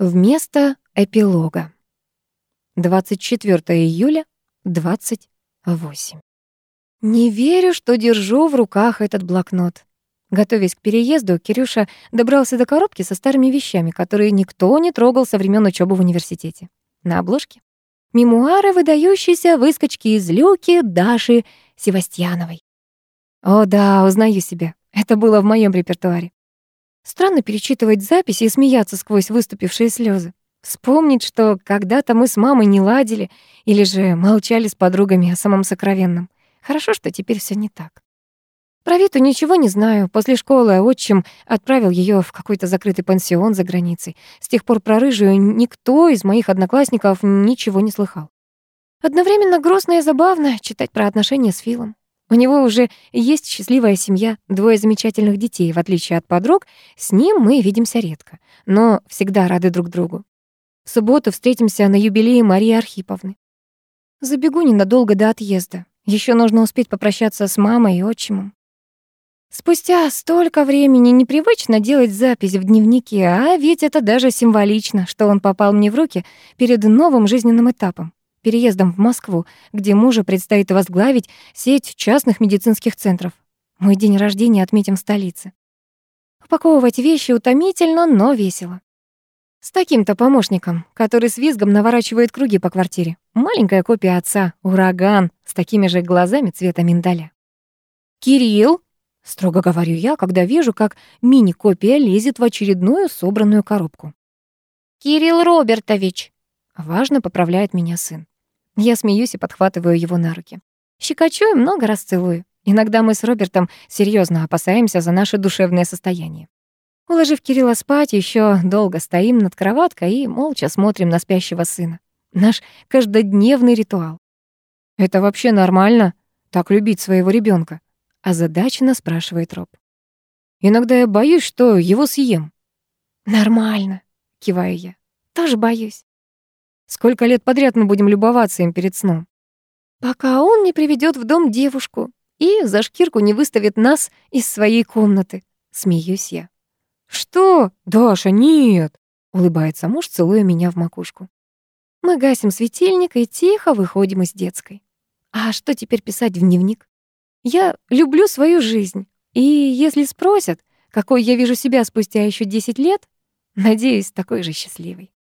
Вместо эпилога. 24 июля, 28. Не верю, что держу в руках этот блокнот. Готовясь к переезду, Кирюша добрался до коробки со старыми вещами, которые никто не трогал со времен учебы в университете. На обложке мемуары выдающейся выскочки из люки Даши Севастьяновой. О да, узнаю себя. Это было в моем репертуаре. Странно перечитывать записи и смеяться сквозь выступившие слезы. Вспомнить, что когда-то мы с мамой не ладили или же молчали с подругами о самом сокровенном. Хорошо, что теперь все не так. Про Виту ничего не знаю. После школы отчим отправил ее в какой-то закрытый пансион за границей. С тех пор про рыжую никто из моих одноклассников ничего не слыхал. Одновременно грустно и забавно читать про отношения с Филом. У него уже есть счастливая семья, двое замечательных детей. В отличие от подруг, с ним мы видимся редко, но всегда рады друг другу. В субботу встретимся на юбилее Марии Архиповны. Забегу ненадолго до отъезда. Еще нужно успеть попрощаться с мамой и отчимом. Спустя столько времени непривычно делать запись в дневнике, а ведь это даже символично, что он попал мне в руки перед новым жизненным этапом переездом в Москву, где мужу предстоит возглавить сеть частных медицинских центров. Мой день рождения отметим в столице. Упаковывать вещи утомительно, но весело. С таким-то помощником, который с визгом наворачивает круги по квартире. Маленькая копия отца, ураган, с такими же глазами цвета миндаля. «Кирилл!» — строго говорю я, когда вижу, как мини-копия лезет в очередную собранную коробку. «Кирилл Робертович!» — важно поправляет меня сын. Я смеюсь и подхватываю его на руки. Щекочу и много раз целую. Иногда мы с Робертом серьезно опасаемся за наше душевное состояние. Уложив Кирилла спать, еще долго стоим над кроваткой и молча смотрим на спящего сына. Наш каждодневный ритуал. «Это вообще нормально? Так любить своего ребенка? озадаченно спрашивает Роб. «Иногда я боюсь, что его съем». «Нормально», — киваю я. «Тоже боюсь». Сколько лет подряд мы будем любоваться им перед сном? Пока он не приведет в дом девушку и за шкирку не выставит нас из своей комнаты. Смеюсь я. Что? Даша, нет! Улыбается муж, целуя меня в макушку. Мы гасим светильник и тихо выходим из детской. А что теперь писать в дневник? Я люблю свою жизнь. И если спросят, какой я вижу себя спустя еще 10 лет, надеюсь, такой же счастливой.